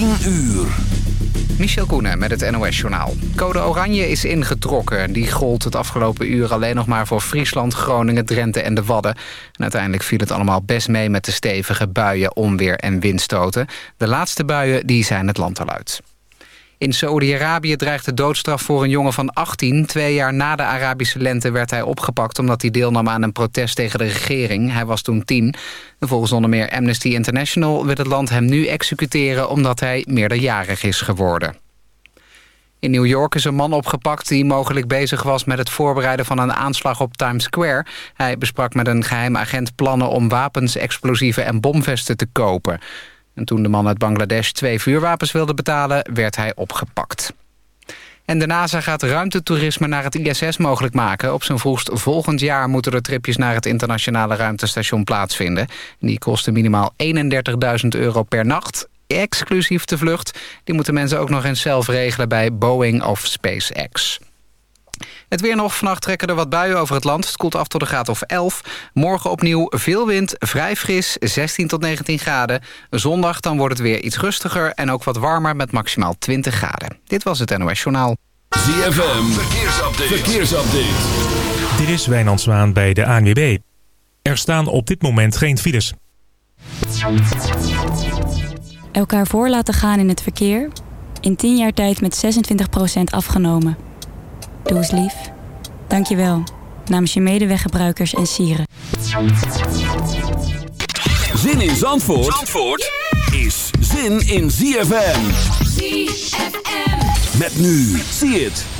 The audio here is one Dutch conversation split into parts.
10 uur. Michel Koenen met het NOS-journaal. Code Oranje is ingetrokken. Die gold het afgelopen uur alleen nog maar voor Friesland, Groningen, Drenthe en de Wadden. En uiteindelijk viel het allemaal best mee met de stevige buien, onweer en windstoten. De laatste buien die zijn het land al uit. In Saoedi-Arabië dreigt de doodstraf voor een jongen van 18. Twee jaar na de Arabische lente werd hij opgepakt... omdat hij deelnam aan een protest tegen de regering. Hij was toen tien. volgens onder meer Amnesty International wil het land hem nu executeren... omdat hij meerderjarig is geworden. In New York is een man opgepakt die mogelijk bezig was... met het voorbereiden van een aanslag op Times Square. Hij besprak met een geheim agent plannen om wapens, explosieven en bomvesten te kopen. En toen de man uit Bangladesh twee vuurwapens wilde betalen, werd hij opgepakt. En de NASA gaat ruimtetoerisme naar het ISS mogelijk maken. Op zijn vroegst volgend jaar moeten er tripjes naar het internationale ruimtestation plaatsvinden. Die kosten minimaal 31.000 euro per nacht, exclusief de vlucht. Die moeten mensen ook nog eens zelf regelen bij Boeing of SpaceX. Het weer nog. Vannacht trekken er wat buien over het land. Het koelt af tot een graad of 11. Morgen opnieuw veel wind, vrij fris, 16 tot 19 graden. Zondag dan wordt het weer iets rustiger en ook wat warmer met maximaal 20 graden. Dit was het NOS Journaal. ZFM, verkeersupdate. verkeersupdate. Dit is Wijnand Zwaan bij de ANWB. Er staan op dit moment geen files. Elkaar voor laten gaan in het verkeer. In 10 jaar tijd met 26% afgenomen. Doe eens lief. Dank je wel. Namens je medeweggebruikers en sieren. Zin in Zandvoort, Zandvoort is zin in ZFM. ZFM. Met nu. Zie het.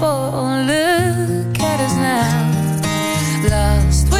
For. Look at us now. Lost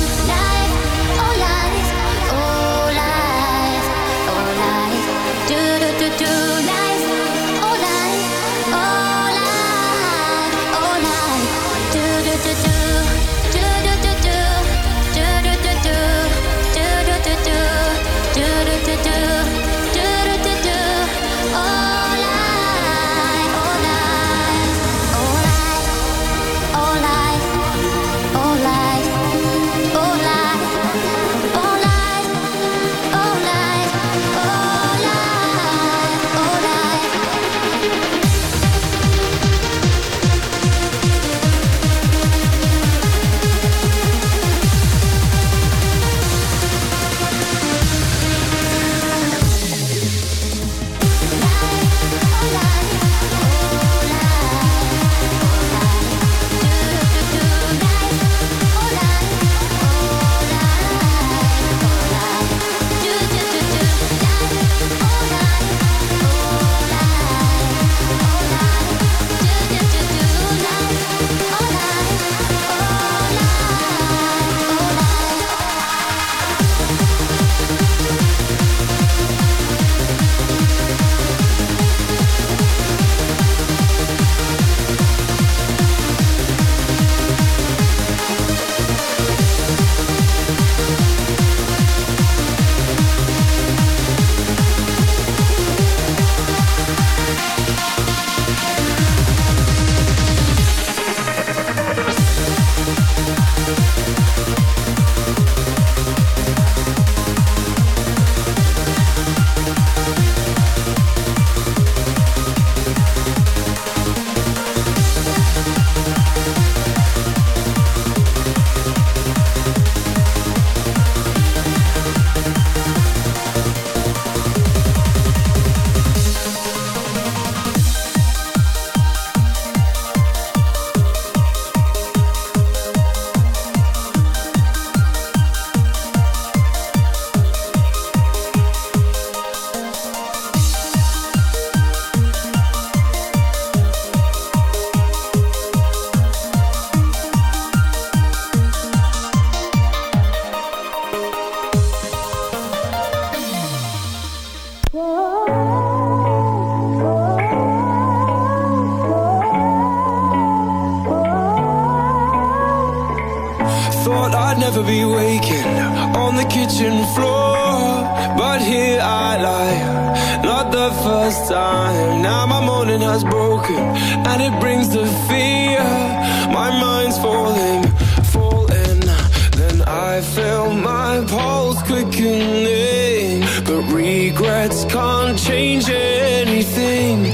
regrets can't change anything.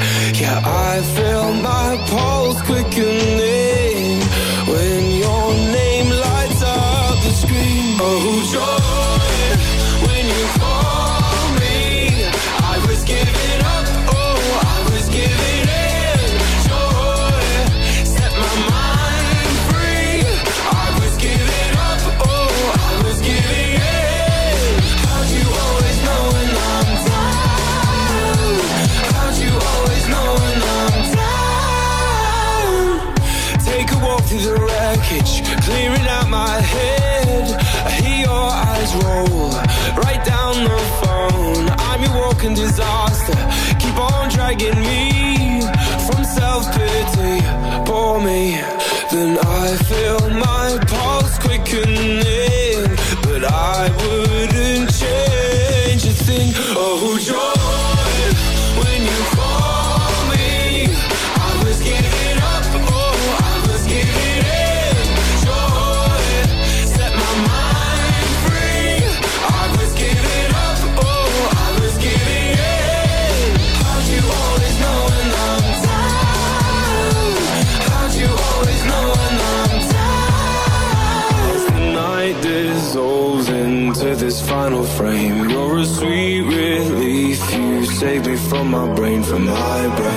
Yeah, I feel my pulse quickening. on my brain from high brain.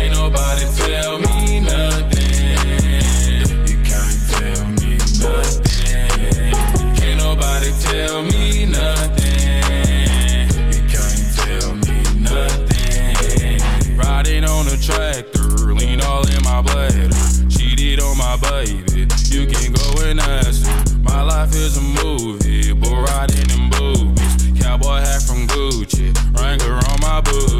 can't nobody tell me nothing. You can't tell me nothing. Can't nobody tell me nothing. You can't tell me nothing. Riding on a tractor, lean all in my. Cheated on my baby, you can go and ask. My life is a movie, bull riding in boobies. Cowboy hat from Gucci, Wrangler on my booty.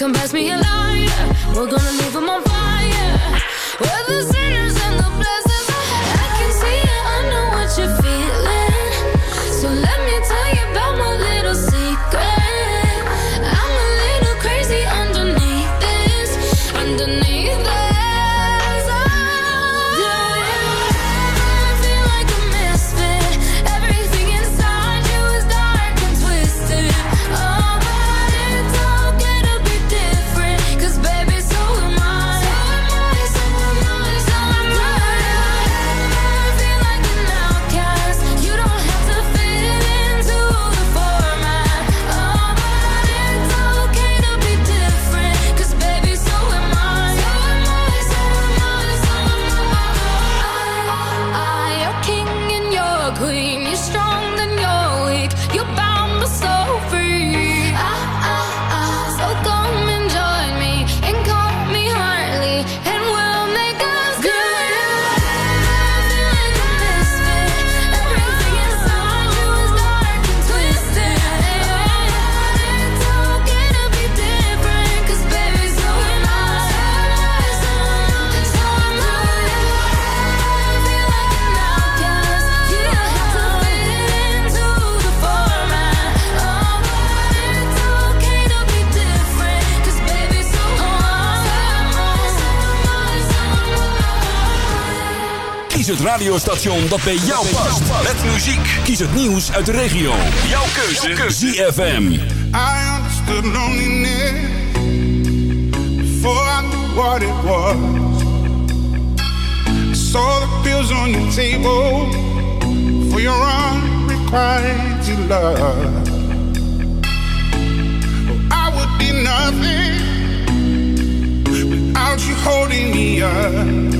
come pass me a lighter. We're gonna het radiostation dat bij jou past. Met muziek. Kies het nieuws uit de regio. Jouw keuze. ZFM. I understood loneliness. Before I knew what it was. I saw the pills on your table. For your unrequited love. Oh, I would be nothing. Without you holding me up.